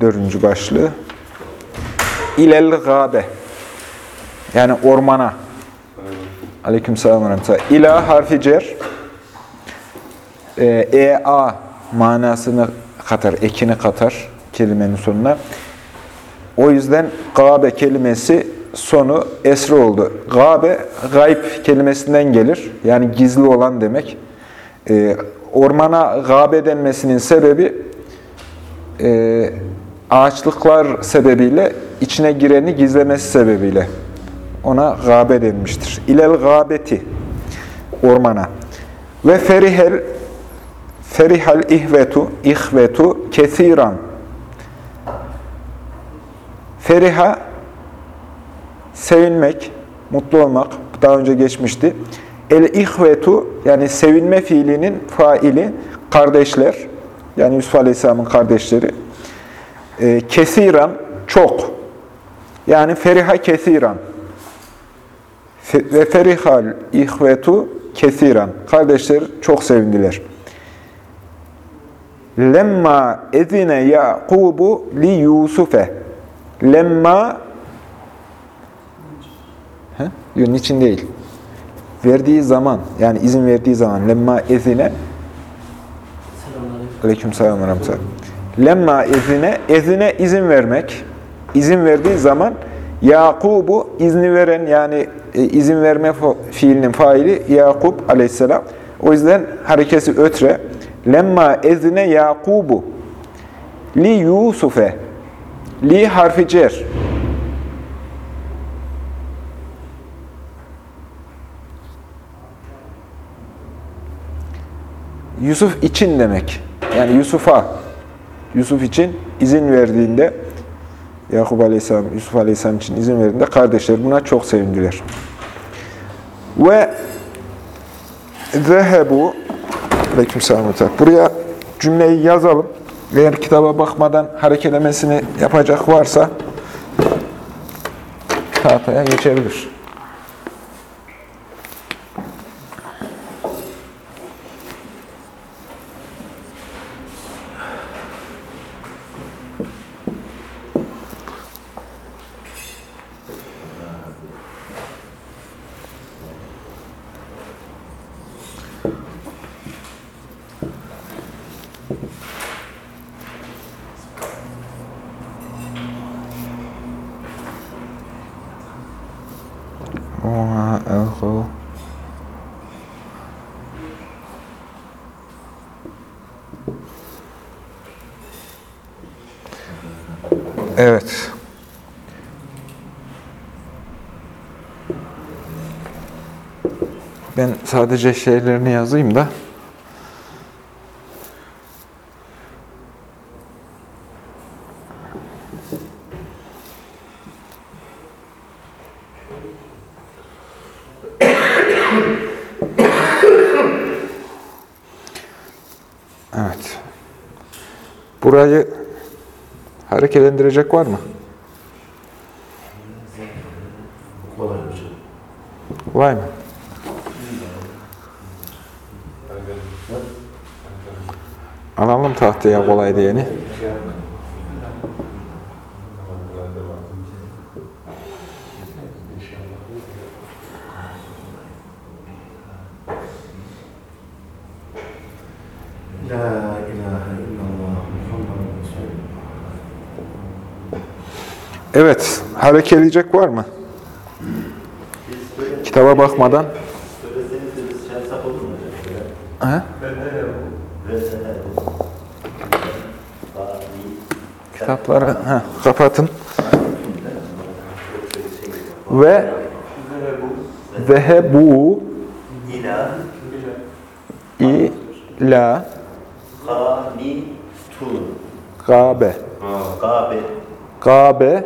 dördüncü başlığı. İlel gâbe. Yani ormana. Aleyküm selam. İla harfi cer. E-A manasını katar, ekini katar kelimenin sonuna. O yüzden gâbe kelimesi sonu esri oldu. Gâbe, gayb kelimesinden gelir. Yani gizli olan demek. E, ormana gâbe denmesinin sebebi e, ağaçlıklar sebebiyle içine gireni gizlemesi sebebiyle ona gâbe denmiştir. İlel gâbeti ormana. Ve ferihel ferihal ihvetu ihvetu kesiran. Feriha sevinmek, mutlu olmak. Daha önce geçmişti. El ihvetu yani sevinme fiilinin faili kardeşler. Yani Yusuf Aleyhisselam'ın kardeşleri. E, kesiran çok. Yani feriha kesiran. Ve ferihal ihvetu kesiran. Kardeşler çok sevindiler. Lemma ezine Yakubu li Yusuf'e. Lemma He? Niçin değil. Verdiği zaman, yani izin verdiği zaman, lemma ezine Aleyküm selam ve. Lemma ezine, ezine izin vermek, izin verdiği zaman Yakub'u izni veren yani e, izin verme fiilinin faili Yakup aleyhisselam. O yüzden harekesi ötre. Lemma ezine Yakub'u li Yusuf'e li harfi cer. Yusuf için demek. Yani Yusuf'a, Yusuf için izin verdiğinde, Yakup Aleyhisselam, Yusuf Aleyhisselam için izin verdiğinde kardeşler buna çok sevindiler. Ve zehebu Aleykümselam. Buraya cümleyi yazalım. Eğer kitaba bakmadan hareketlemesini yapacak varsa tahtaya geçebilir. Evet. Ben sadece şeylerini yazayım da. Evet. Burayı hareketlendirecek var mı? Var mı? Alalım tahtaya kolay diyeni. Evet, harekeleyecek var mı? Kitaba bakmadan. Ha? Kitapları ha, kapatın. Ve zehebu İla ila Qanitun gabe. Gabe Gabe,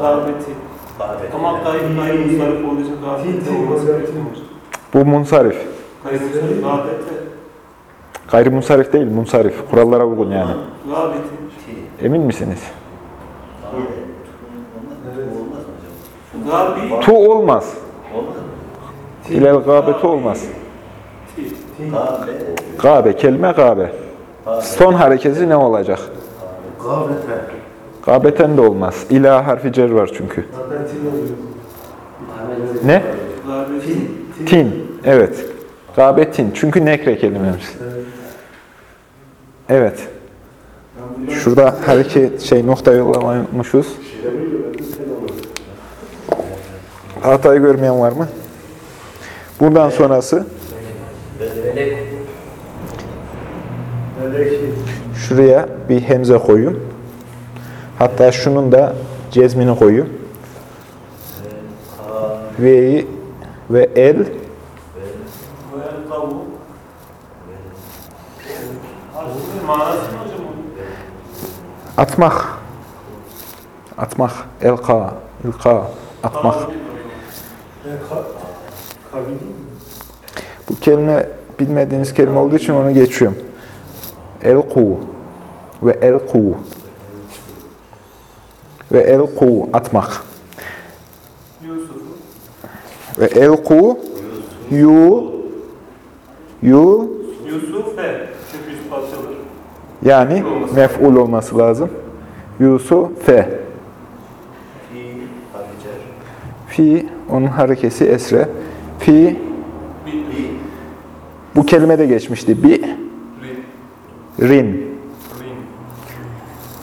Gâbeti. Gâbeti. Ama gayri gayri musarif olduğu için gâbeti olması gerekmiyor. bu munsarif. Gayri musarif gâbeti. Gayrimunsarif değil, munsarif. Kurallara uygun yani. Emin misiniz? Tu olmaz. Olmaz mı? İlel gâbeti olmaz. Gabe, kelime gabe. Gâbe. Son hareketi ne olacak? Gâbete. Gabeten de olmaz. İla harfi cer var çünkü. Ne? Tin. Evet. Gabetin. Çünkü nekre kelimemiz. Evet. Şurada hareket şey nokta yollamışız. Hatayı görmeyen var mı? Buradan sonrası şuraya bir hemze koyun. Hatta şunun da cezmini koyun. V'yi ve el atmak. Atmak. Elka. İlka. Atmak. Bu kelime bilmediğiniz kelime olduğu için onu geçiyorum. El-ku ve el-ku ve el-ku atmak ve el-ku yu yu Yusuf ve Yusuf yani mef'ul olması lazım. Fi. Habicer. fi onun harekesi esre fi bu kelime de geçmişti. Bi Rin.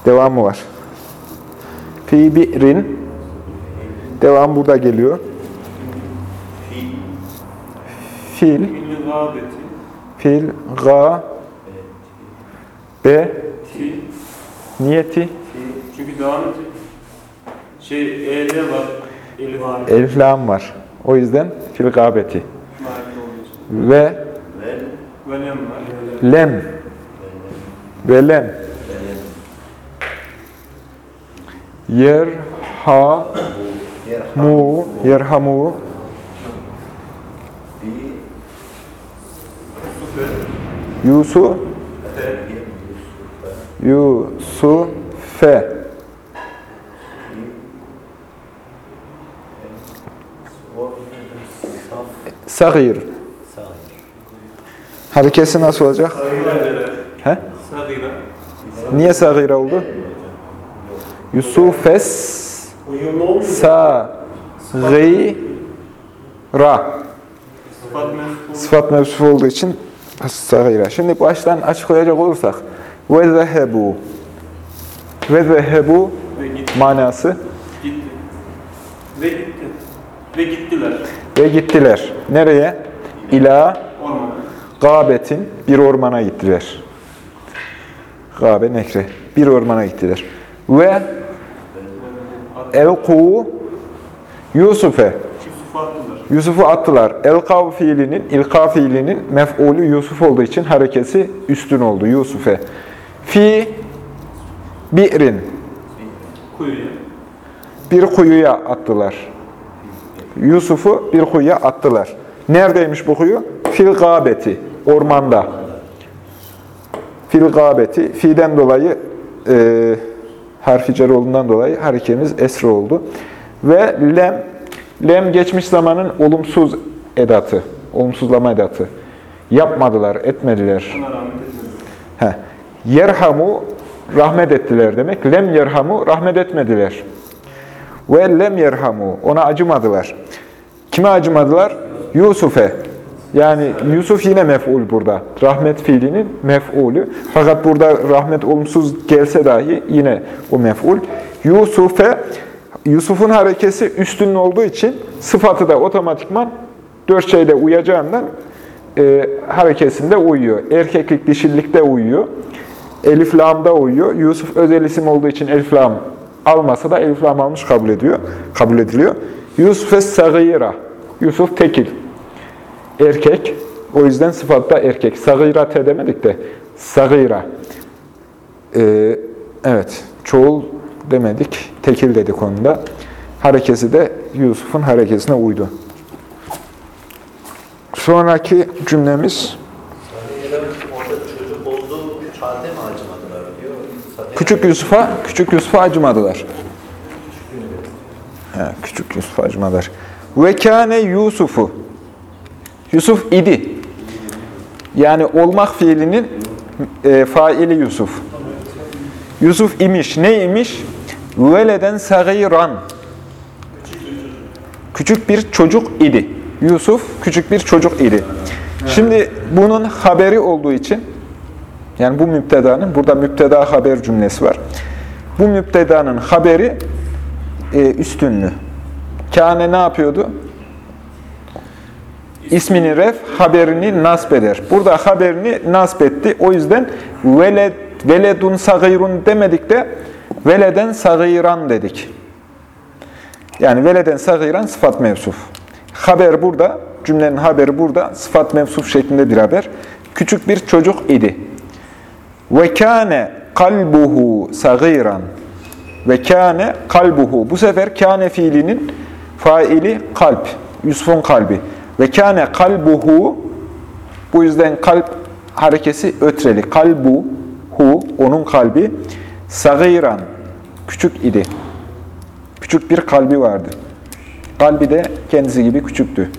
devamı var. Fi bi rin devam burada geliyor. Fi. Fil. Fil, ga, be, Ti. niyeti, Çünkü devam. Şey, E'de var. Eli var. elif, lam var. O yüzden fil gabeti. Ve var. lem, ve lem. Yer, ha, mu, yerhamu, Fi. yusu, yusu, fe. Sagir. Harekesi nasıl olacak? He? Niye sagira oldu? Yusufes sa gı ra. Sıfat mevsuf olduğu için sagira. Şimdi baştan açıklayacak olursak ve zehebu ve zehebu manası Gitti. Ve gitti. Ve gittiler. ve gittiler. Nereye? İla gabetin bir ormana gittiler. Gabe nekre. Bir ormana gittiler. Ve elku Yusuf'e Yusuf'u attılar. Elkav fiilinin, ilka fiilinin mef'ulü Yusuf olduğu için harekesi üstün oldu Yusuf'e. Fi bi'rin. Bir kuyuya attılar. Yusuf'u bir kuyuya attılar. Neredeymiş bu kuyu? Fil gabeti, ormanda. Fil gabeti, fi'den dolayı, e, harfi cer olduğundan dolayı harekemiz esre oldu. Ve lem, lem geçmiş zamanın olumsuz edatı, olumsuzlama edatı. Yapmadılar, etmediler. Heh. Yerhamu rahmet ettiler demek. Lem yerhamu rahmet etmediler. Ve lem yerhamu ona acımadılar. Kime acımadılar? Yusuf'e. Yani Yusuf yine mef'ul burada. Rahmet fiilinin mef'ulü. Fakat burada rahmet olumsuz gelse dahi yine o mef'ul. Yusuf'e Yusuf'un harekesi üstünün olduğu için sıfatı da otomatikman dört şeyde uyacağından e, harekesinde uyuyor. Erkeklik, dişillikte uyuyor. Elif lamda uyuyor. Yusuf özel isim olduğu için elif lam almasa da elif lam almış kabul ediyor. Kabul ediliyor. Yusuf es-sagira. Yusuf tekil. Erkek. O yüzden sıfatta erkek. Sagirate demedik de sagira. Ee, Evet, çoğul demedik, tekil dedik onda. Harekesi de Yusuf'un harekesine uydu. Sonraki cümlemiz, küçük Yusuf'a, küçük Yusuf'a acımadılar. He, küçük Yusuf'a acımadılar. Ve kâne Yusuf'u. Yusuf idi. Yani olmak fiilinin e, faili Yusuf. Yusuf imiş. Ne imiş? Veleden sagiran. Küçük bir çocuk idi. Yusuf küçük bir çocuk idi. Şimdi bunun haberi olduğu için, yani bu müptedanın, burada müpteda haber cümlesi var. Bu müptedanın haberi e, üstünlü. Kâne ne yapıyordu? İsmini ref, haberini nasp eder. Burada haberini nasp etti. O yüzden veled, veledun sagirun demedik de veleden sagiran dedik. Yani veleden sagiran sıfat mevsuf. Haber burada, cümlenin haberi burada, sıfat mevsuf şeklinde bir haber. Küçük bir çocuk idi. Ve kâne kalbuhu sagiran. Ve kâne kalbuhu. Bu sefer kâne fiilinin faili kalp. Yusuf'un kalbi. Ve kâne kalbuhu. Bu yüzden kalp harekesi ötreli. Kalbu, hu, onun kalbi. Sagiran. Küçük idi. Küçük bir kalbi vardı. Kalbi de kendisi gibi küçüktü.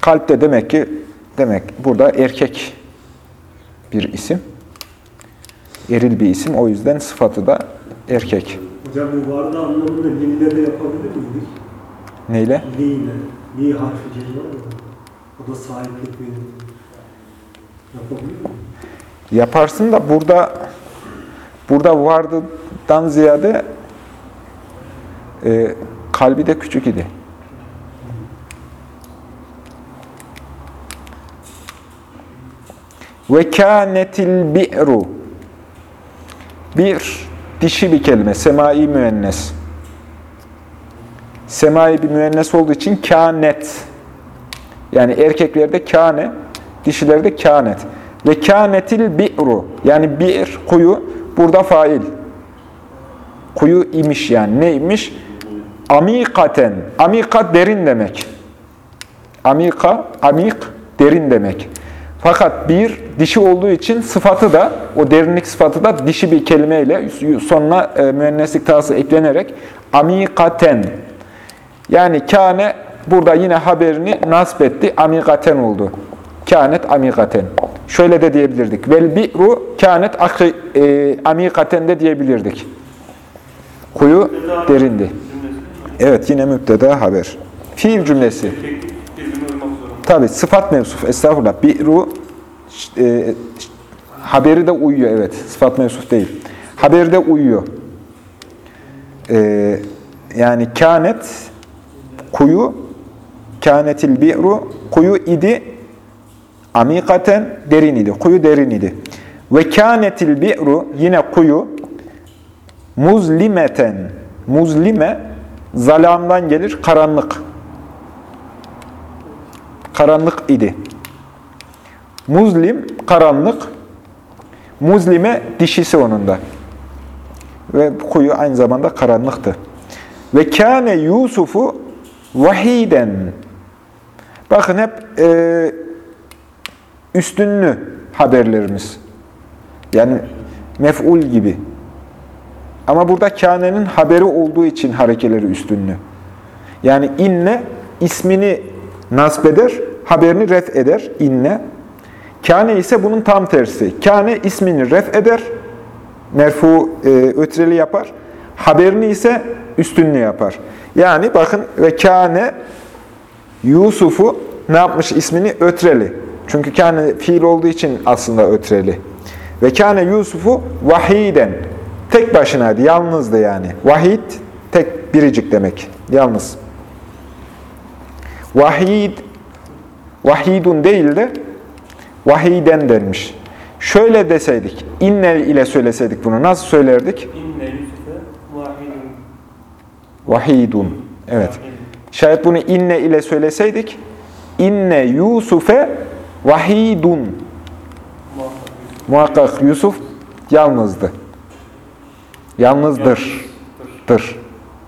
Kalp de demek ki demek burada erkek bir isim. Eril bir isim. O yüzden sıfatı da erkek. Hocam bu vardı anlamında lille de yapabilir miydik? Neyle? Li ile. Li harfi cezma var ya. O da sahiplik verir. Yapabilir miyim? Yaparsın da burada burada vardıdan ziyade e, kalbi de küçük idi. Ve kânetil bi'ru Bir dişi bir kelime, semai müennes. Semai bir müennes olduğu için kânet. Yani erkeklerde kâne, dişilerde kânet. Ve kânetil bi'ru yani bir kuyu burada fail. Kuyu imiş yani neymiş? Amikaten. Amika derin demek. Amika, amik derin demek. Fakat bir dişi olduğu için sıfatı da, o derinlik sıfatı da dişi bir kelimeyle sonuna e, müenneslik tası eklenerek amikaten. Yani kâne burada yine haberini nasp etti, amikaten oldu. Kânet amikaten. Şöyle de diyebilirdik. Vel bi'ru kânet akı, e, amikaten de diyebilirdik. Kuyu derindi. Evet yine müpteda haber. Fiil cümlesi. Tabi sıfat mevsuf. Estağfurullah. Bi'ru e, haberi de uyuyor. Evet. Sıfat mevsuf değil. Haberi de uyuyor. E, yani kânet kuyu kânetil bi'ru kuyu idi amikaten derin idi. Kuyu derin idi. Ve kânetil bi'ru yine kuyu muzlimeten muzlime zalamdan gelir karanlık. Karanlık idi. Muzlim karanlık. Muzlime dişisi onun da. Ve kuyu aynı zamanda karanlıktı. Ve kâne Yusuf'u vahiden. Bakın hep e, üstünlü haberlerimiz. Yani mef'ul gibi. Ama burada kânenin haberi olduğu için harekeleri üstünlü. Yani inne ismini nasbeder, haberini ref eder inne. Kâne ise bunun tam tersi. Kâne ismini ref eder, merfu e, ötreli yapar. Haberini ise üstünlü yapar. Yani bakın ve kâne Yusuf'u ne yapmış ismini ötreli. Çünkü kâne fiil olduğu için aslında ötreli. Ve kâne Yusuf'u vahiden. Tek başınaydı, yalnızdı yani. Vahid, tek biricik demek. Yalnız. Vahid, vahidun değil de vahiden denmiş. Şöyle deseydik, inne ile söyleseydik bunu nasıl söylerdik? İnne vahidun. Evet. Şayet bunu inne ile söyleseydik, inne Yusuf'e vahidun. Muhakkak Yusuf yalnızdı. Yalnızdır. Dır.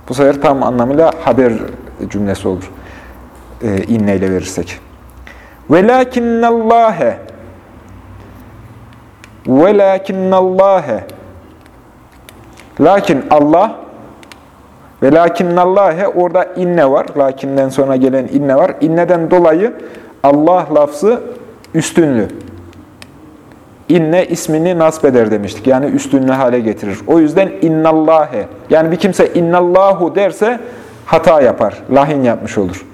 Bu sefer tam anlamıyla haber cümlesi olur. Ee, inneyle verirsek. Velakinnallâhe Velakinnallâhe Lakin Allah ve lakinnallâhe orada inne var. Lakinden sonra gelen inne var. İnneden dolayı Allah lafzı üstünlü. İnne ismini nasp eder demiştik. Yani üstünlü hale getirir. O yüzden innallâhe. Yani bir kimse innallahu derse hata yapar. Lahin yapmış olur.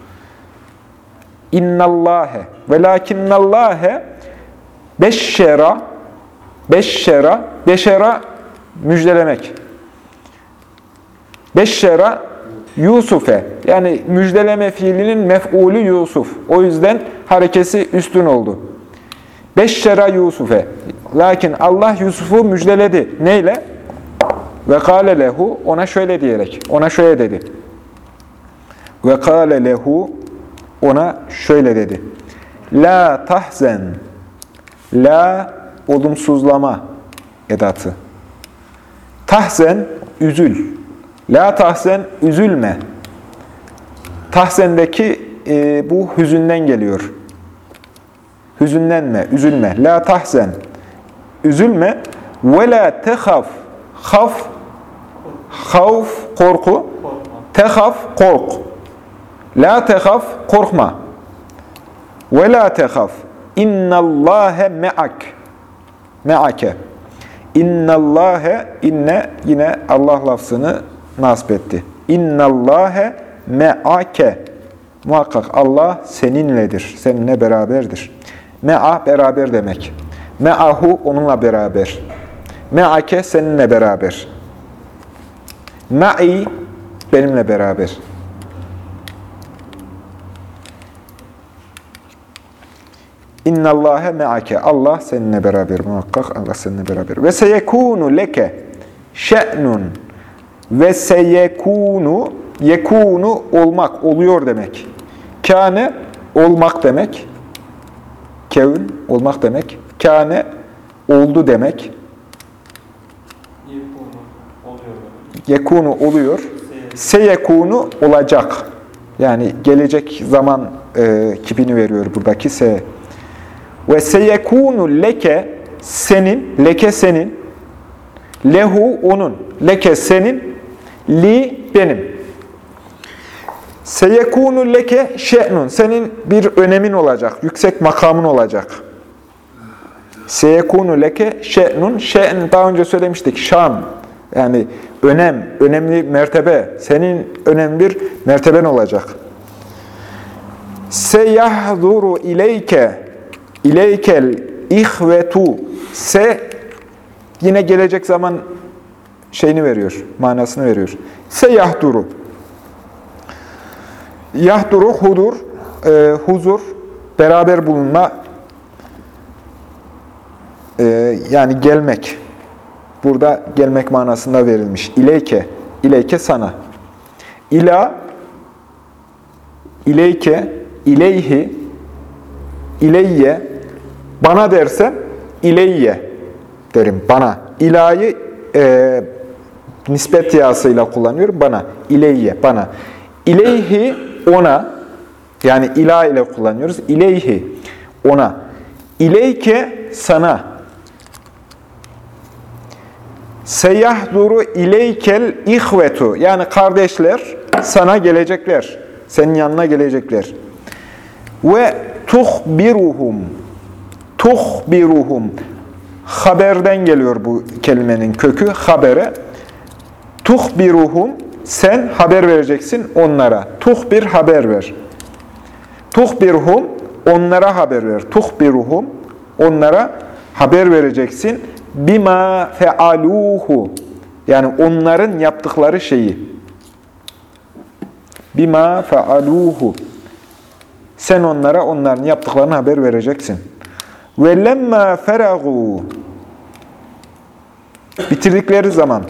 İnnallâhe. Ve lakinnallâhe beşşera beşşera beşera müjdelemek. Beşşera Yusuf'e yani müjdeleme fiilinin mef'ulü Yusuf. O yüzden harekesi üstün oldu. Beşşera Yusuf'e. Lakin Allah Yusuf'u müjdeledi. Neyle? Ve kâle lehu ona şöyle diyerek. Ona şöyle dedi. Ve kâle lehu ona şöyle dedi. La tahzen. La olumsuzlama edatı. Tahzen üzül. La tahzen üzülme. Tahzendeki e, bu hüzünden geliyor. Hüzünlenme, üzülme. La tahzen. Üzülme. Ve la tehaf. Haf. Havf, korku. Tehaf, kork. La tehaf, korkma. Ve la tehaf. İnnallâhe me'ak. Me'ake. İnnallâhe, inne yine Allah lafzını nasip etti. İnnallâhe me'ake. Muhakkak Allah seninledir, seninle beraberdir. Me'a beraber demek. Me'ahu onunla beraber. Me'ake seninle beraber. Me'i benimle beraber. İnnallâhe me'ake. Allah seninle beraber. Muhakkak Allah seninle beraber. Ve seyekûnu leke şe'nun. Ve seyekûnu yekûnu olmak, oluyor demek. Kâne olmak demek. Kevn olmak demek. Kâne oldu demek. Yekunu oluyor. Seyekunu olacak. Yani gelecek zaman e, kipini veriyor buradaki se. Ve seyekunu leke senin, leke senin, lehu onun, leke senin, li benim. Seyekunu leke şe'nun. Senin bir önemin olacak, yüksek makamın olacak. Seyekunu leke şe'nun. Şe'n daha önce söylemiştik. Şan. Yani önem, önemli mertebe. Senin önemli bir merteben olacak. Seyahduru ileyke ileykel ihvetu. Se yine gelecek zaman şeyini veriyor, manasını veriyor. Seyahduru. Yahduru hudur, e, huzur, beraber bulunma, e, yani gelmek. Burada gelmek manasında verilmiş. İleyke, ileyke sana. İla, ileyke, ileyhi, ileyye, bana dersem ileyye derim, bana. İlayı e, nispet yasıyla kullanıyorum, bana. İleyye, bana. İleyhi, ona, yani ilah ile kullanıyoruz. İleyhi, ona. İleyke, sana. Seyahduru ileykel ihvetu. Yani kardeşler sana gelecekler. Senin yanına gelecekler. Ve tuhbiruhum. Tuhbiruhum. Haberden geliyor bu kelimenin kökü. Habere. Tuhbiruhum. Sen haber vereceksin onlara. Tuhbir haber ver. Tuhbirhum. Onlara haber ver. Tuhbiruhum. Onlara haber vereceksin. Bima fealuhu. Yani onların yaptıkları şeyi. Bima fealuhu. Sen onlara onların yaptıklarını haber vereceksin. Ve lemma feragu. Bitirdikleri zaman.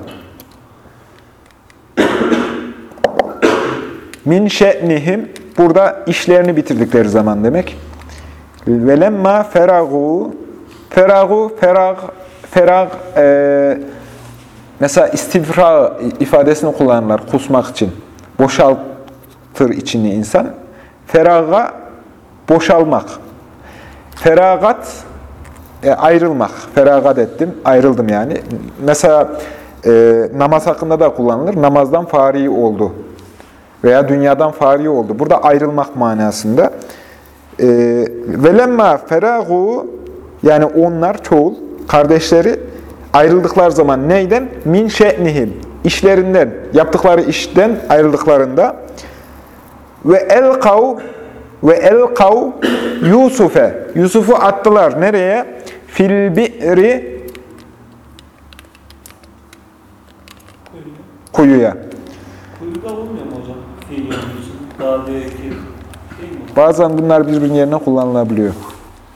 Min şe'nihim. Burada işlerini bitirdikleri zaman demek. Ve lemma feragu. Feragu, ferag, ferag e, mesela istifra ifadesini kullanırlar kusmak için. Boşaltır içini insan. Feraga boşalmak. Feragat e, ayrılmak. Feragat ettim, ayrıldım yani. Mesela e, namaz hakkında da kullanılır. Namazdan fari oldu. Veya dünyadan fari oldu. Burada ayrılmak manasında. E, Velemma feragu yani onlar çoğul kardeşleri ayrıldıkları zaman neyden? Min şe'nihim. işlerinden, yaptıkları işten ayrıldıklarında ve elkav ve elkav Yusuf'e. Yusuf'u attılar. Nereye? Fil bi'ri kuyuya. Kuyuda olmuyor mu hocam? Fiil yapmak Bazen bunlar birbirinin yerine kullanılabiliyor.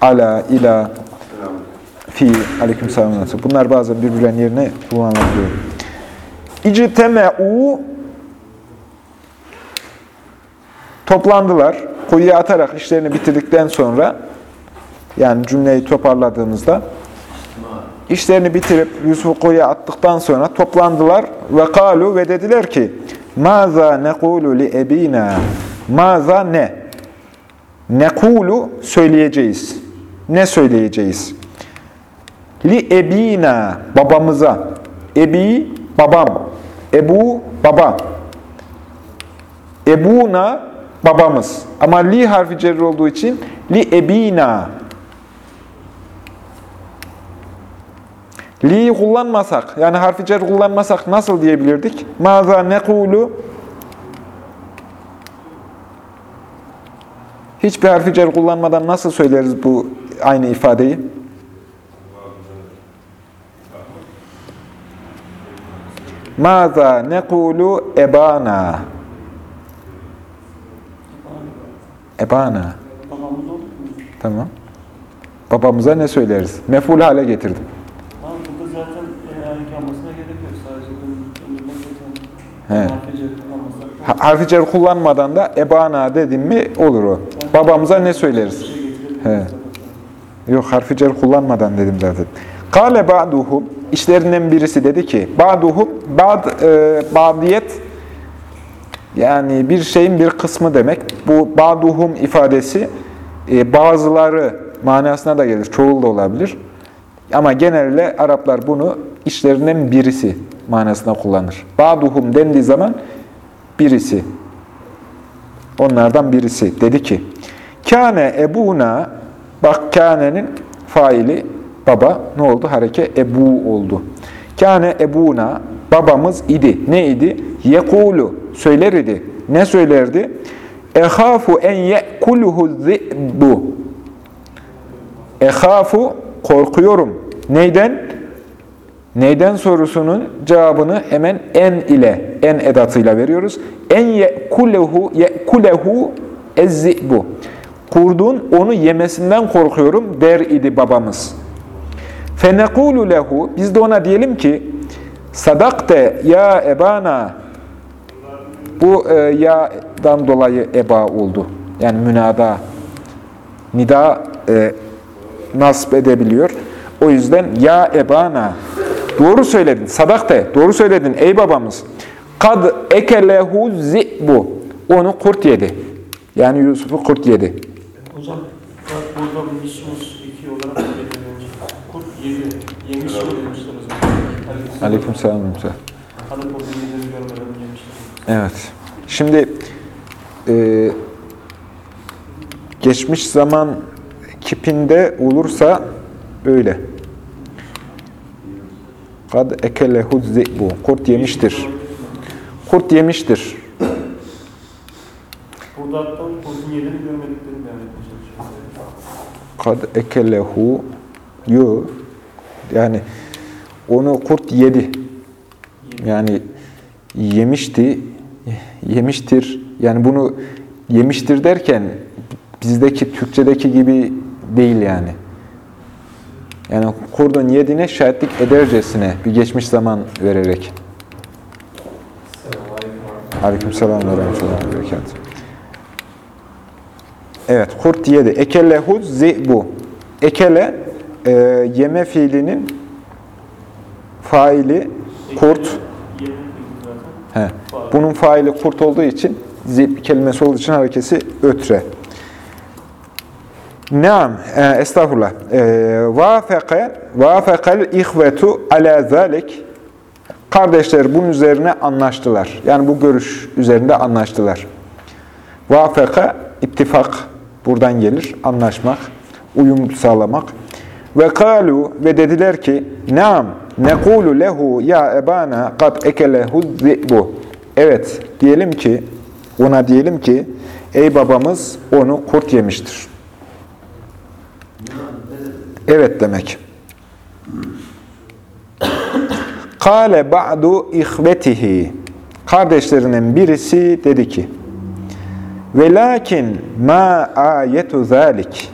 Ala, ila, fi, aleykümselam. Bunlar bazen birbirlerinin yerine kullanılabiliyor. İcteme'u toplandılar. Kuyuya atarak işlerini bitirdikten sonra yani cümleyi toparladığımızda işlerini bitirip Yusuf'u kuyuya attıktan sonra toplandılar ve kalu ve dediler ki Maza nekulu li ebina Maza ne? Nekulu söyleyeceğiz. Ne söyleyeceğiz? Li ebina babamıza. Ebi babam. Ebu baba. Ebuna babamız. Ama li harfi cerri olduğu için li ebina. Li kullanmasak, yani harfi cer kullanmasak nasıl diyebilirdik? Maza nekulu Hiçbir harfi cer kullanmadan nasıl söyleriz bu aynı ifadeyi? Maza nekulu ebana. Ebana. Tamam. Babamıza ne söyleriz? Meful hale getirdim. Ama burada zaten e, yani kalmasına gerek yok. Sadece döndürmek He. Harfi cer kullanmadan da ebana dedim mi olur o. Babamıza ne söyleriz? He. Yok harfi cer kullanmadan dedim zaten. Kale ba'duhum işlerinden birisi dedi ki ba'duhum ba'd e, ba'diyet yani bir şeyin bir kısmı demek. Bu ba'duhum ifadesi e, bazıları manasına da gelir. Çoğul da olabilir. Ama genelde Araplar bunu işlerinden birisi manasına kullanır. Ba'duhum dendiği zaman birisi. Onlardan birisi dedi ki Kâne ebuna bak kânenin faili baba ne oldu? Hareke ebu oldu. Kâne ebuna babamız idi. Ne idi? Yekulu söyler idi. Ne söylerdi? Ehafu en ye'kuluhu zi'bu. Ehafu korkuyorum. Neyden? Neyden sorusunun cevabını hemen en ile, en edatıyla veriyoruz. En ye'kulehu ye'kulehu ezzi'bu. Kurdun onu yemesinden korkuyorum der idi babamız. Fenekulu lehu biz de ona diyelim ki sadakte ya ebana bu e, ya'dan dolayı eba oldu. Yani münada nida e, nasip edebiliyor. O yüzden ya ebana doğru söyledin, sadakte doğru söyledin ey babamız. Kad ekelehu zi'bu onu kurt yedi. Yani Yusuf'u kurt yedi. Hocam burada mişmus iki olarak. Kurt yedi. Yemiş mi demişler o zaman. Aleyküm selam. Yemişler. Evet. Şimdi e, geçmiş zaman kipinde olursa böyle. Kad ekelehu zi'bu. Kurt yemiştir. Kurt yemiştir. Burada kurtun yediğini görmediklerini. Kad ekelehu yu yani onu kurt yedi. Yani yemişti, yemiştir. Yani bunu yemiştir derken bizdeki Türkçedeki gibi değil yani. Yani kurdun yediğine şahitlik edercesine bir geçmiş zaman vererek. Aleykümselam ve rahmetullahi ve. Evet, kurt yedi. Ekellehu zi'bu. Ekele, e, yeme fiilinin faili kurt. He. Bunun faili kurt olduğu için, zip kelimesi olduğu için harekesi ötre. Naam, e, estağfurullah. E, vafeke, vafekel ihvetu ala zalik. Kardeşler bunun üzerine anlaştılar. Yani bu görüş üzerinde anlaştılar. Vafeke, ittifak buradan gelir. Anlaşmak, uyum sağlamak. Ve kalu ve dediler ki, Naam, nekulu lehu ya ebana kad ekelehu zi'bu. Evet, diyelim ki, ona diyelim ki, ey babamız onu kurt yemiştir. Evet demek. Kale ba'du ihvetihi. Kardeşlerinin birisi dedi ki, ve lakin ma ayetu zalik.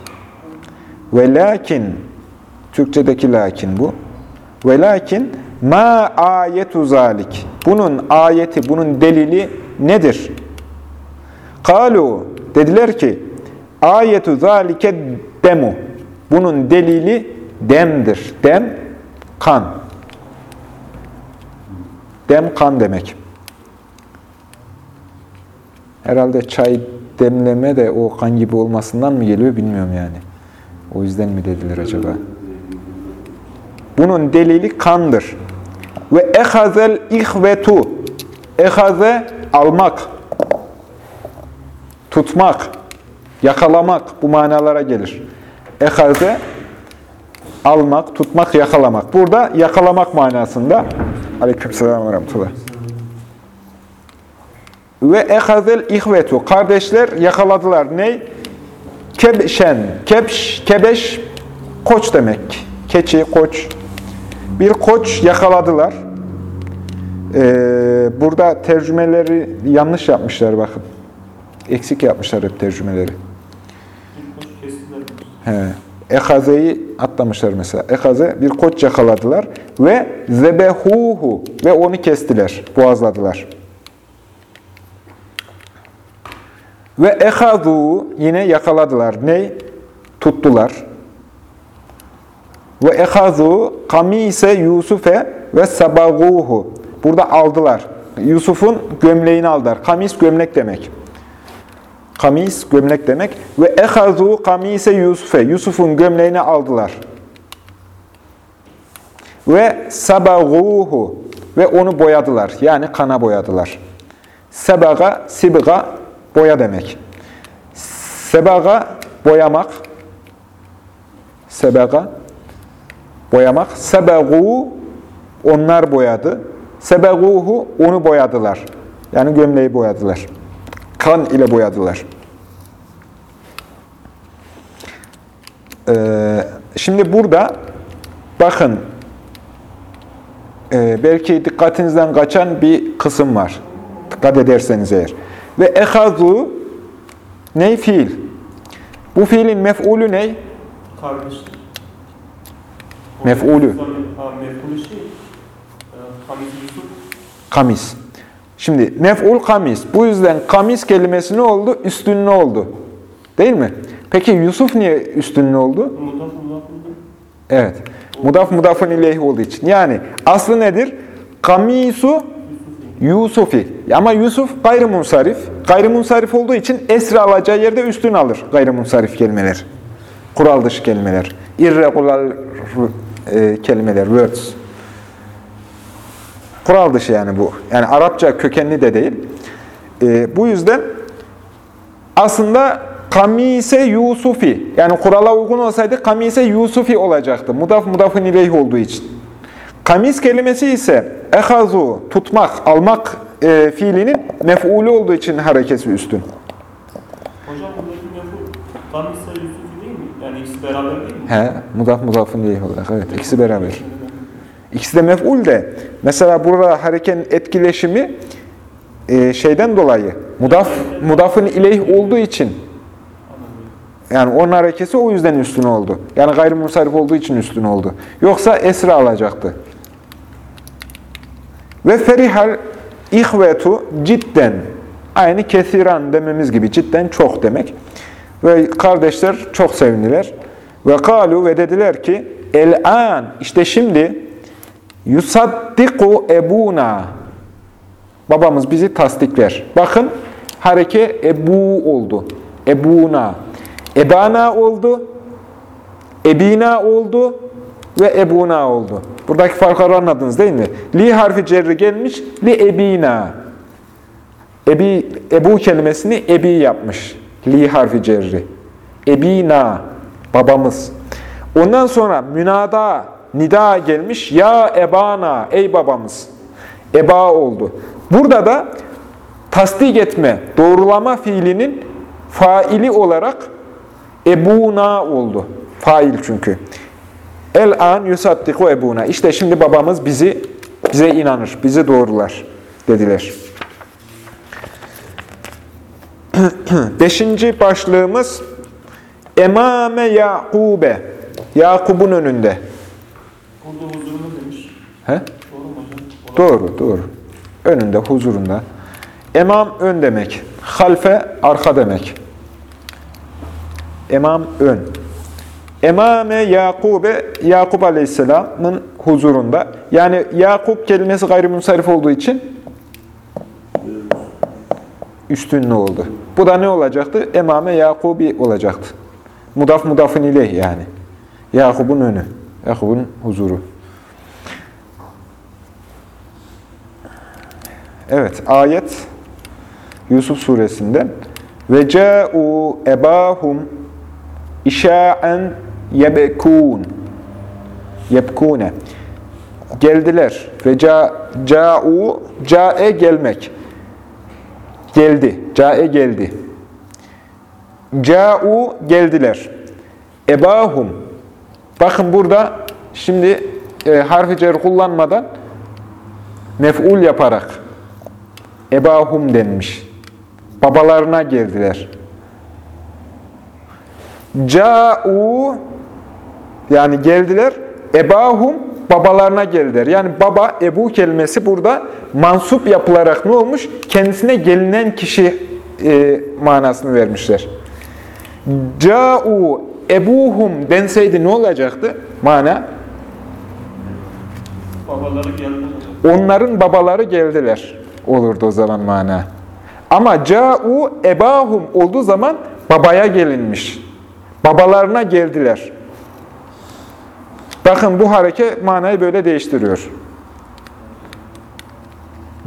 Ve lakin Türkçedeki lakin bu. Ve lakin ma ayetu zalik. Bunun ayeti, bunun delili nedir? Kalu dediler ki ayetu zalike demu. Bunun delili demdir. Dem kan. Dem kan demek. Herhalde çay demleme de o kan gibi olmasından mı geliyor bilmiyorum yani. O yüzden mi dediler acaba? Bunun delili kandır. Ve ehazel ihvetu. Ehaze almak, tutmak, yakalamak bu manalara gelir. Ehaze almak, tutmak, yakalamak. Burada yakalamak manasında. Aleykümselam ve rahmetullah. Ve ehazel ihvetu. Kardeşler yakaladılar. Ne? Kebşen. Kebş, kebeş, koç demek. Keçi, koç. Bir koç yakaladılar. Ee, burada tercümeleri yanlış yapmışlar bakın. Eksik yapmışlar hep tercümeleri. He. Ekaze'yi atlamışlar mesela. Ekaze bir koç yakaladılar ve zebehuhu ve onu kestiler, boğazladılar. Ve ehazu yine yakaladılar. Ne? Tuttular. Ve ehazu kamise Yusuf'e ve sabaguhu. Burada aldılar. Yusuf'un gömleğini aldılar. Kamis gömlek demek. Kamis gömlek demek. Ve ehazu kamise Yusuf'e. Yusuf'un gömleğini aldılar. Ve sabaguhu. Ve onu boyadılar. Yani kana boyadılar. Sebaga, sibga boya demek. Sebaga boyamak. Sebaga boyamak. Sebagu onlar boyadı. Sebaguhu onu boyadılar. Yani gömleği boyadılar. Kan ile boyadılar. Ee, şimdi burada bakın e, belki dikkatinizden kaçan bir kısım var. Dikkat ederseniz eğer. Ve ehazu ney fiil? Bu fiilin mef'ulü ney? Kardeş. Mef'ulü. Mef'ulü şey. e. Kamis. Şimdi mef'ul kamis. Bu yüzden kamis kelimesi ne oldu? Üstünlü oldu. Değil mi? Peki Yusuf niye üstünlü oldu? Mudaf. Evet. Mudaf mudafın ileyhi olduğu için. Yani aslı nedir? Kamisu Yusufi. Ama Yusuf gayrimunsarif. Gayrimunsarif olduğu için esra alacağı yerde üstün alır gayrimunsarif kelimeler. Kural dışı kelimeler. Irregular e, kelimeler, words. Kural dışı yani bu. Yani Arapça kökenli de değil. E, bu yüzden aslında kamise Yusufi yani kurala uygun olsaydı kamise Yusufi olacaktı. Mudaf mudafın ileyh olduğu için. Kamis kelimesi ise ehazu tutmak, almak e, fiilinin mef'ulü olduğu için harekesi üstün. Hocam buradaki mef'ul Kamisa Yusuf değil mi? Yani ikisi beraber değil mi? He, mudaf mudafın ileyh olarak. Evet, ikisi beraber. İkisi de mef'ul de. Mesela burada harekenin etkileşimi e, şeyden dolayı, mudaf, mudafın ileyh olduğu için yani onun harekesi o yüzden üstün oldu. Yani gayrimusarif olduğu için üstün oldu. Yoksa esra alacaktı. Ve ferihal ihvetu cidden. Aynı kesiran dememiz gibi cidden çok demek. Ve kardeşler çok sevindiler. Ve kalu ve dediler ki el-an işte şimdi yusaddiku ebuna babamız bizi tasdikler. Bakın hareke ebu oldu. Ebuna. Ebana oldu. Ebina oldu ve ebuna oldu. Buradaki farkları anladınız değil mi? Li harfi cerri gelmiş, li ebina. Ebi, ebu kelimesini ebi yapmış. Li harfi cerri. Ebina, babamız. Ondan sonra münada, nida gelmiş. Ya ebana, ey babamız. Eba oldu. Burada da tasdik etme, doğrulama fiilinin faili olarak ebuna oldu. Fail çünkü. El an yusaddiku ebuna. İşte şimdi babamız bizi bize inanır, bizi doğrular dediler. Beşinci başlığımız Emame Yakube. Yakub'un önünde. Burada demiş. He? Doğru mu hocam? Olan- Doğru, doğru. Önünde, huzurunda. Emam ön demek. Halfe arka demek. Emam ön. Emame Yakube, Yakup Aleyhisselam'ın huzurunda. Yani Yakup kelimesi gayrimunsarif olduğu için üstünlü oldu. Bu da ne olacaktı? Emame Yakubi olacaktı. Mudaf mudafın ileyh yani. Yakup'un önü. Yakup'un huzuru. Evet, ayet Yusuf suresinde ve ca'u ebahum işa'en yebekun yebkune geldiler. Ve ca ca'u ca'e gelmek. Geldi. Ca'e geldi. Ca'u geldiler. Ebahum bakın burada şimdi e, harfi cer kullanmadan mef'ul yaparak ebahum denmiş. Babalarına geldiler. Ca'u yani geldiler. Ebahum babalarına geldiler. Yani baba, ebu kelimesi burada mansup yapılarak ne olmuş? Kendisine gelinen kişi e, manasını vermişler. Ca'u ebuhum denseydi ne olacaktı? Mana Babaları geldi hocam. onların babaları geldiler olurdu o zaman mana. Ama ca'u ebahum olduğu zaman babaya gelinmiş. Babalarına geldiler. Bakın bu hareket manayı böyle değiştiriyor.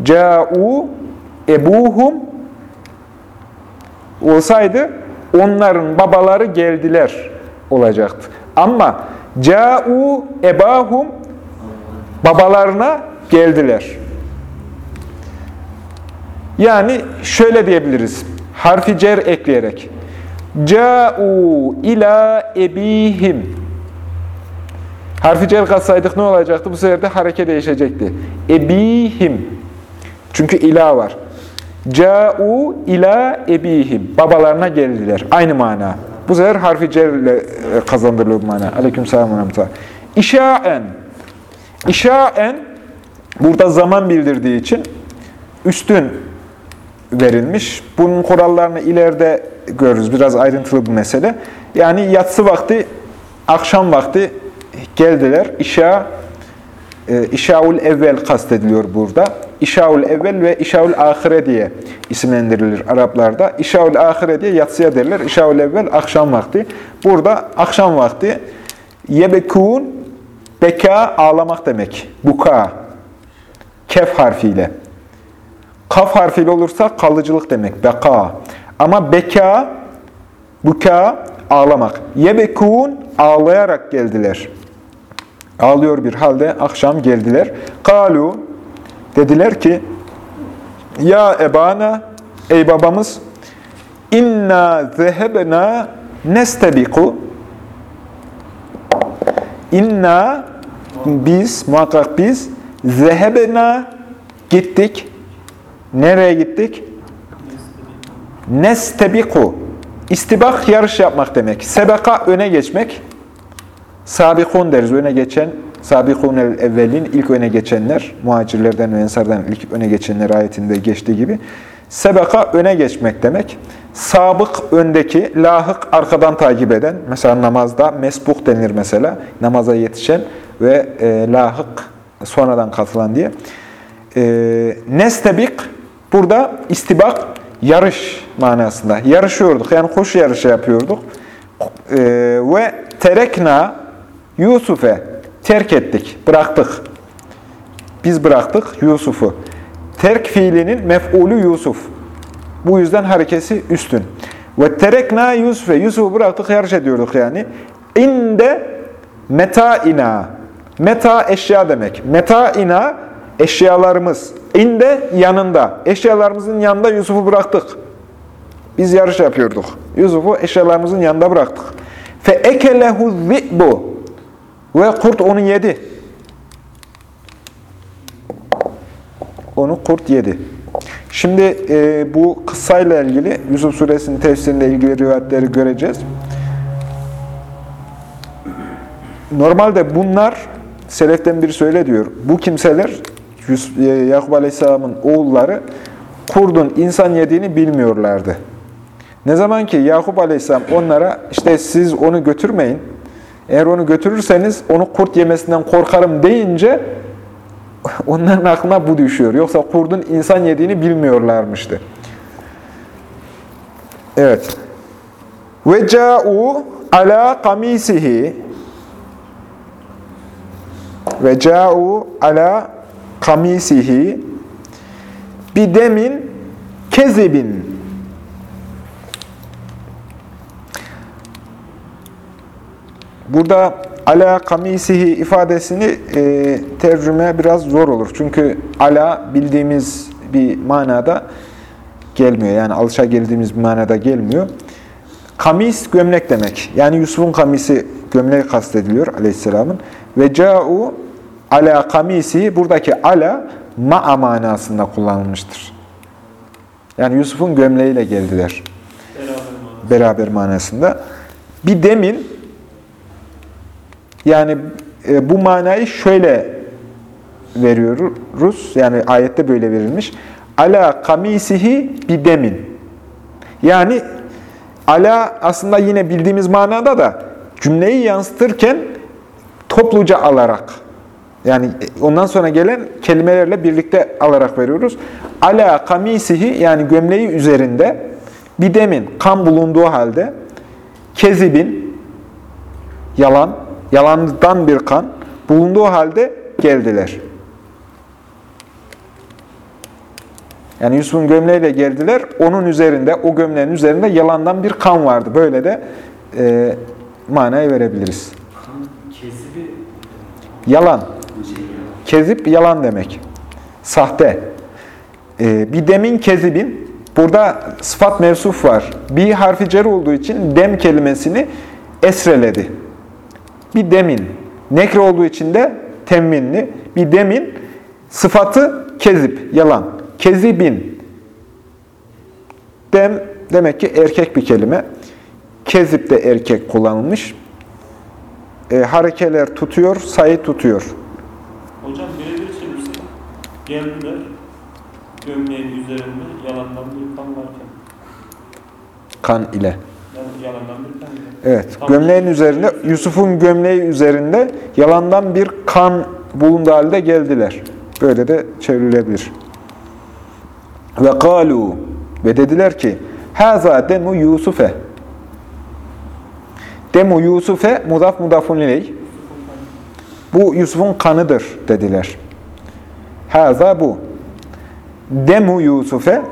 Ca'u ebuhum olsaydı onların babaları geldiler olacaktı. Ama ca'u ebahum babalarına geldiler. Yani şöyle diyebiliriz. Harfi cer ekleyerek. Ca'u ila ebihim. Harfi cer katsaydık ne olacaktı? Bu sefer de hareket değişecekti. Ebihim. Çünkü ila var. Ca'u ila ebihim. Babalarına geldiler. Aynı mana. Bu sefer harfi cer ile e, kazandırılıyor bu mana. Aleyküm selam ve. İşa'en. İşa'en burada zaman bildirdiği için üstün verilmiş. Bunun kurallarını ileride görürüz. Biraz ayrıntılı bu mesele. Yani yatsı vakti, akşam vakti geldiler. İşa, e, İşaul evvel kastediliyor burada. İşaul evvel ve İşaul ahire diye isimlendirilir Araplarda. İşaul ahire diye yatsıya derler. İşaul evvel akşam vakti. Burada akşam vakti yebekun beka ağlamak demek. Buka. Kef harfiyle. Kaf harfiyle olursa kalıcılık demek. Beka. Ama beka, buka, ağlamak. Yebekun, ağlayarak geldiler. Ağlıyor bir halde akşam geldiler. Kalu, dediler ki, Ya ebana, ey babamız, inna zehebna nestebiku, inna, biz, muhakkak biz, zehebna, gittik, Nereye gittik? Nestebiku. İstibak yarış yapmak demek. Sebeka öne geçmek. Sabikun deriz. Öne geçen, sabikun el evvelin ilk öne geçenler, muhacirlerden ve ensardan ilk öne geçenler ayetinde geçtiği gibi. Sebeka öne geçmek demek. sabık öndeki, lahık arkadan takip eden, mesela namazda mesbuk denir mesela, namaza yetişen ve e, lahık sonradan katılan diye. E, nestebik, burada istibak, yarış manasında. Yarışıyorduk, yani koşu yarışı yapıyorduk. E, ve terekna Yusuf'e terk ettik, bıraktık. Biz bıraktık Yusuf'u. Terk fiilinin mef'ulü Yusuf. Bu yüzden harekesi üstün. Ve terekna Yusuf'e. Yusuf'u bıraktık, yarış ediyorduk yani. İnde metaina. Meta eşya demek. Metaina eşyalarımız. İnde yanında. Eşyalarımızın yanında Yusuf'u bıraktık. Biz yarış yapıyorduk. Yusuf'u eşyalarımızın yanında bıraktık. Fe ekelehu zi'bu. Ve kurt onu yedi. Onu kurt yedi. Şimdi e, bu kıssayla ilgili Yusuf Suresinin tefsirinde ilgili rivayetleri göreceğiz. Normalde bunlar, Seleften biri söyle diyor, bu kimseler e, Yakup Aleyhisselam'ın oğulları kurdun insan yediğini bilmiyorlardı. Ne zaman ki Yakup Aleyhisselam onlara işte siz onu götürmeyin, eğer onu götürürseniz onu kurt yemesinden korkarım deyince onların aklına bu düşüyor. Yoksa kurdun insan yediğini bilmiyorlarmıştı. Evet. Ve ca'u ala kamisihi ve ca'u ala kamisihi bidemin kezibin Burada ala kamisihi ifadesini e, tercüme biraz zor olur. Çünkü ala bildiğimiz bir manada gelmiyor. Yani alışa geldiğimiz bir manada gelmiyor. Kamis gömlek demek. Yani Yusuf'un kamisi gömleği kastediliyor aleyhisselamın. Ve ca'u ala kamisi buradaki ala ma'a manasında kullanılmıştır. Yani Yusuf'un gömleğiyle geldiler. Beraber manası. Beraber manasında. Bir demin yani e, bu manayı şöyle veriyoruz. Yani ayette böyle verilmiş. Ala kamisihi bir demin. Yani ala aslında yine bildiğimiz manada da cümleyi yansıtırken topluca alarak yani ondan sonra gelen kelimelerle birlikte alarak veriyoruz. Ala kamisihi yani gömleği üzerinde bir demin kan bulunduğu halde kezibin yalan yalandan bir kan bulunduğu halde geldiler. Yani Yusuf'un gömleğiyle geldiler. Onun üzerinde, o gömleğin üzerinde yalandan bir kan vardı. Böyle de e, manayı verebiliriz. Kesibi Yalan. şey. Kezip yalan demek. Sahte. E, bir demin kezibin, burada sıfat mevsuf var. Bir harfi cer olduğu için dem kelimesini esreledi. Bir demin. Nekre olduğu için de temminli. Bir demin sıfatı kezip, yalan. Kezibin. Dem demek ki erkek bir kelime. Kezip de erkek kullanılmış. E, harekeler tutuyor, sayı tutuyor. Hocam birebir çevirsek geldiler gömleğin üzerinde yalandan bir kan varken. Kan ile. Evet, gömleğin üzerinde, Yusuf'un gömleği üzerinde yalandan bir kan bulunduğu halde geldiler. Böyle de çevrilebilir. Ve kalu ve dediler ki haza demu Yusuf'e demu Yusuf'e mudaf mudafun ileyh bu Yusuf'un kanıdır dediler. Haza bu. Demu Yusuf'e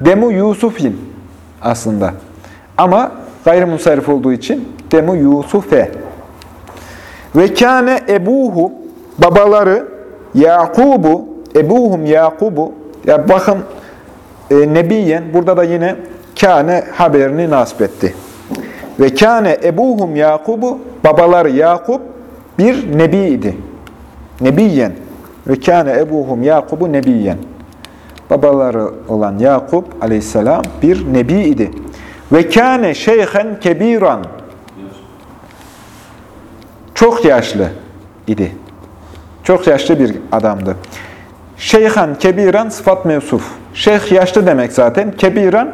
demu Yusuf'in aslında. Ama gayrimusarif olduğu için demu Yusuf'e. Ve kâne ebuhu babaları Yakubu ebuhum Yakubu ya bakın e, nebiyen burada da yine kâne haberini nasip etti. Ve kâne ebuhum Yakubu babaları Yakup bir nebi idi. Nebiyen. Ve kâne ebuhum Yakubu nebiyen. Babaları olan Yakup aleyhisselam bir nebi idi. Ve kâne şeyhen kebiran. Çok yaşlı idi. Çok yaşlı bir adamdı. Şeyhan kebiran sıfat mevsuf. Şeyh yaşlı demek zaten. Kebiran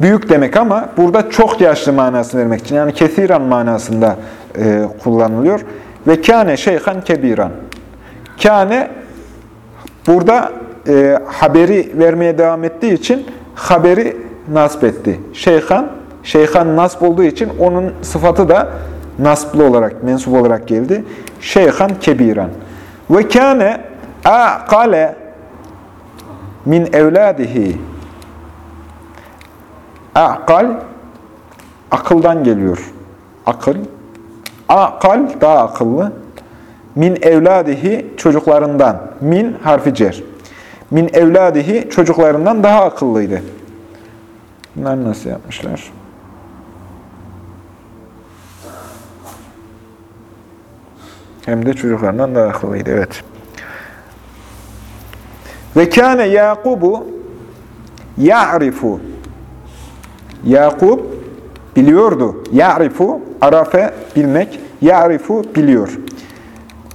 büyük demek ama burada çok yaşlı manasını vermek için yani kesiran manasında e, kullanılıyor. Ve kâne şeyhan kebiran. Kâne burada e, haberi vermeye devam ettiği için haberi nasp etti. Şeyhan, şeyhan nasp olduğu için onun sıfatı da nasplı olarak, mensup olarak geldi. Şeyhan kebiran. Ve kâne a'kale min evladihi. A'kal, akıldan geliyor. Akıl. Akal, daha akıllı. Min evladihi, çocuklarından. Min harfi cer. Min evladihi, çocuklarından daha akıllıydı. Bunlar nasıl yapmışlar? Hem de çocuklarından daha akıllıydı, evet. Ve kâne Yakubu ya'rifu. Yakub biliyordu. Ya'rifu, arafe bilmek. Ya'rifu biliyor.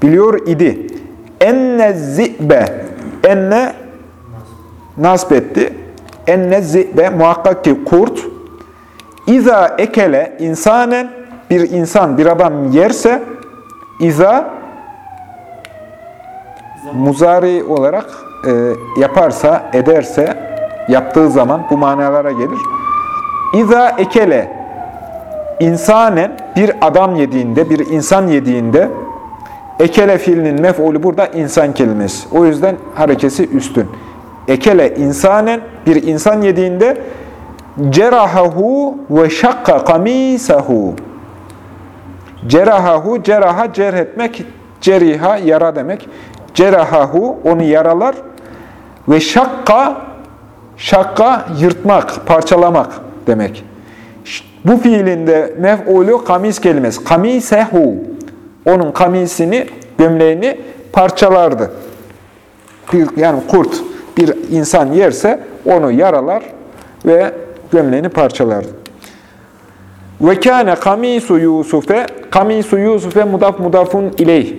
Biliyor idi. Enne zi'be. Enne nasb etti. Enne zi'be muhakkak ki kurt. İza ekele insanen bir insan, bir adam yerse İza muzari olarak e, yaparsa, ederse, yaptığı zaman bu manalara gelir. İza ekele insanen bir adam yediğinde, bir insan yediğinde ekele fiilinin mef'ulü burada insan kelimesi. O yüzden harekesi üstün. Ekele insanen bir insan yediğinde cerahahu ve şakka kamisahu Cerahahu, ceraha cerh etmek, ceriha yara demek. Cerahahu onu yaralar ve şakka, şakka yırtmak, parçalamak demek. Bu fiilinde mef'ulü kamis kelimesi. Kamisehu. Onun kamisini, gömleğini parçalardı. Yani kurt bir insan yerse onu yaralar ve gömleğini parçalardı. Ve kâne kamisu Yusuf'e, kamisu Yusuf'e mudaf mudafun ileyh.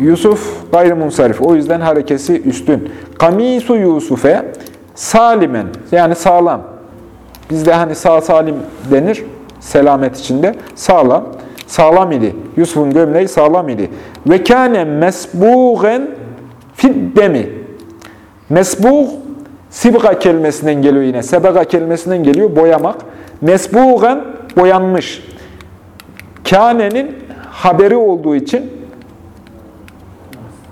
Yusuf gayrimunsarif. O yüzden harekesi üstün. Kamisu Yusuf'e salimen yani sağlam. Bizde hani sağ salim denir selamet içinde. Sağlam. Sağlam idi. Yusuf'un gömleği sağlam idi. Ve kâne mesbuğen fiddemi. Mesbuğ sibga kelimesinden geliyor yine. Sebaga kelimesinden geliyor. Boyamak. Mesbuğen boyanmış. Kâne'nin haberi olduğu için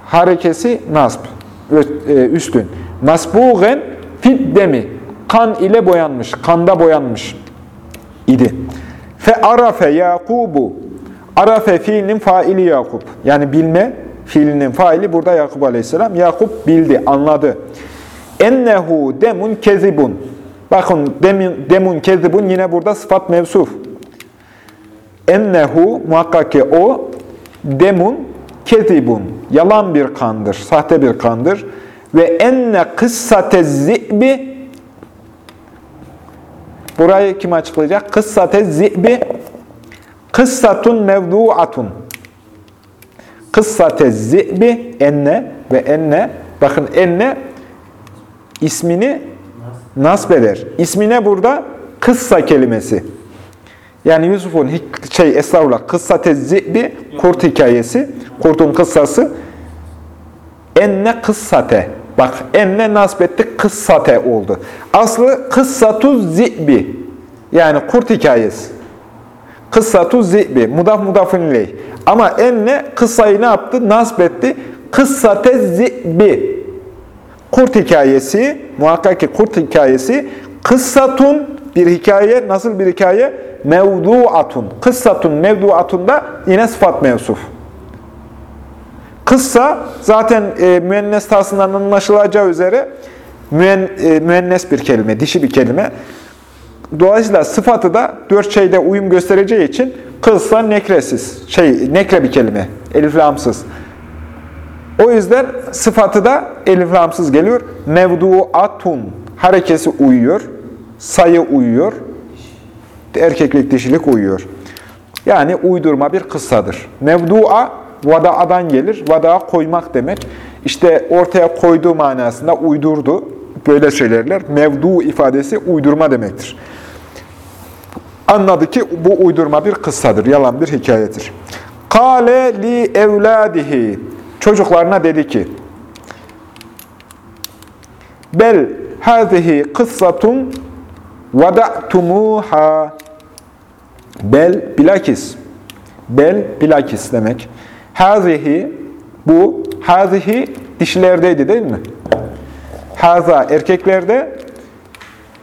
harekesi nasb, üstün. Masbuğen fiddemi, kan ile boyanmış, kanda boyanmış idi. Fe arafe Yakubu, arafe fiilinin faili Yakup. Yani bilme fiilinin faili burada Yakup aleyhisselam. Yakup bildi, anladı. Ennehu demun kezibun. Bakın demin, demun kezibun yine burada sıfat mevsuf. Ennehu muhakkak ki o demun kezibun. Yalan bir kandır, sahte bir kandır. Ve enne kıssate zi'bi Burayı kim açıklayacak? Kıssate zi'bi kıssatun mevdu'atun. Kıssate zi'bi enne ve enne bakın enne ismini nasb eder. İsmine burada kıssa kelimesi. Yani Yusuf'un şey estağfurullah kıssate zi'bi kurt hikayesi. Kurtun kıssası enne kıssate. Bak enne nasb ettik kıssate oldu. Aslı kıssatu zi'bi. Yani kurt hikayesi. Kıssatu zi'bi. Mudaf mudafın ileyh. Ama enne kıssayı ne yaptı? Nasb etti. Kıssate zi'bi. Kurt hikayesi, muhakkak ki kurt hikayesi, kıssatun bir hikaye, nasıl bir hikaye? Mevduatun. Kıssatun mevduatun da yine sıfat mevsuf. Kıssa zaten e, müennes tasından anlaşılacağı üzere müen, e, müennes bir kelime, dişi bir kelime. Dolayısıyla sıfatı da dört şeyde uyum göstereceği için kıssa nekresiz, şey nekre bir kelime, elif lamsız. O yüzden sıfatı da elif lamsız geliyor. Mevduatun, harekesi uyuyor, sayı uyuyor, erkeklik dişilik uyuyor. Yani uydurma bir kıssadır. Mevdua, vada'dan gelir. Vada koymak demek. İşte ortaya koyduğu manasında uydurdu. böyle söylerler. Mevdu ifadesi uydurma demektir. Anladı ki bu uydurma bir kıssadır, yalan bir hikayetir. Kale li evladihi. Çocuklarına dedi ki, Bel hazihi kıssatun vada'tumuha. Bel bilakis. Bel bilakis demek. Hazihi bu hazihi dişilerdeydi değil mi? Haza erkeklerde,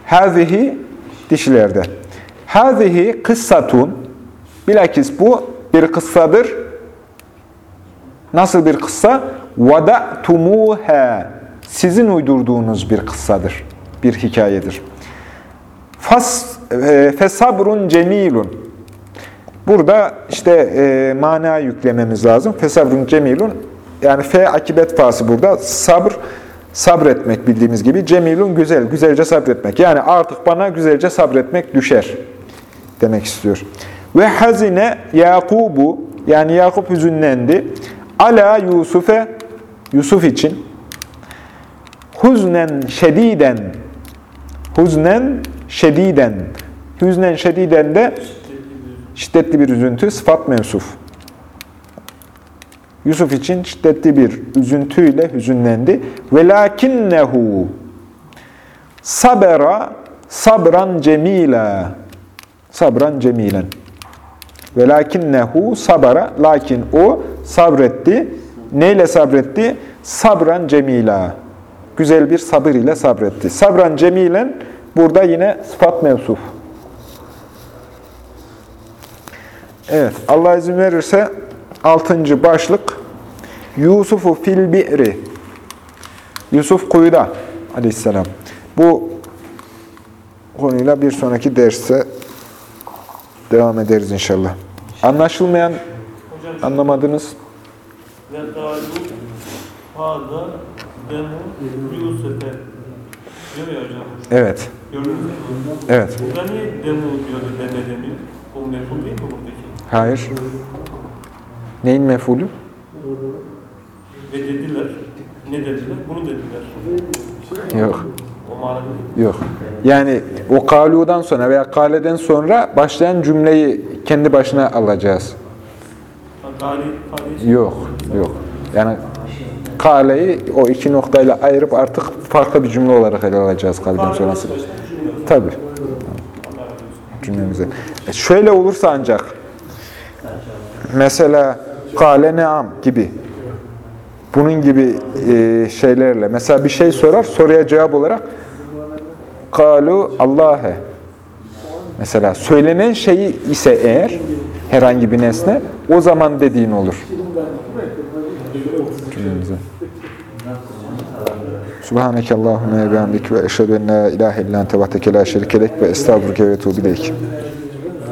hazihi dişilerde. Hazihi kıssatun bilakis bu bir kıssadır. Nasıl bir kıssa? Vada'tumuha sizin uydurduğunuz bir kıssadır, bir hikayedir. Fas, e, fesabrun cemilun. Burada işte e, mana yüklememiz lazım. Fesabrun cemilun. Yani fe akibet fası burada. Sabr, sabretmek bildiğimiz gibi. Cemilun güzel, güzelce sabretmek. Yani artık bana güzelce sabretmek düşer demek istiyor. Ve hazine Yakubu, yani Yakup hüzünlendi. Ala Yusuf'e, Yusuf için huznen şediden huznen şediden huznen şediden de şiddetli bir üzüntü sıfat mevsuf. Yusuf için şiddetli bir üzüntüyle hüzünlendi. Velakinnehu sabera sabran cemila sabran cemilen. Velakinnehu sabara lakin o sabretti. Neyle sabretti? Sabran cemila güzel bir sabır ile sabretti. Sabran cemilen burada yine sıfat mevsuf. Evet, Allah izin verirse altıncı başlık Yusufu fil bi'ri Yusuf kuyuda aleyhisselam. Bu konuyla bir sonraki derste devam ederiz inşallah. Anlaşılmayan, anlamadınız. ve dalu hada demu Yusuf'e diyor ya hocam. Evet, Gördünüz mü? evet. Burada niye demu diyor da deme demiyor? Bu mefhum değil mi buradaki? Hayır. Neyin mefulü? Ve dediler. Ne dediler? Bunu dediler. Yok. Yok. Yani o kaludan sonra veya kaleden sonra başlayan cümleyi kendi başına alacağız. Yok, yok. Yani kaleyi o iki noktayla ayırıp artık farklı bir cümle olarak ele alacağız kaleden sonrası. Tabii. Cümlemize. E şöyle olursa ancak mesela kale neam gibi bunun gibi e, şeylerle mesela bir şey sorar soruya cevap olarak kalu Allah'e mesela söylenen şeyi ise eğer herhangi bir nesne o zaman dediğin olur. Cümlemize. Subhaneke Allahümme ve bihamdik ve eşhedü en la ilahe illa ente vahdeke la şerike lek ve estağfurüke ve etûbü ileyk.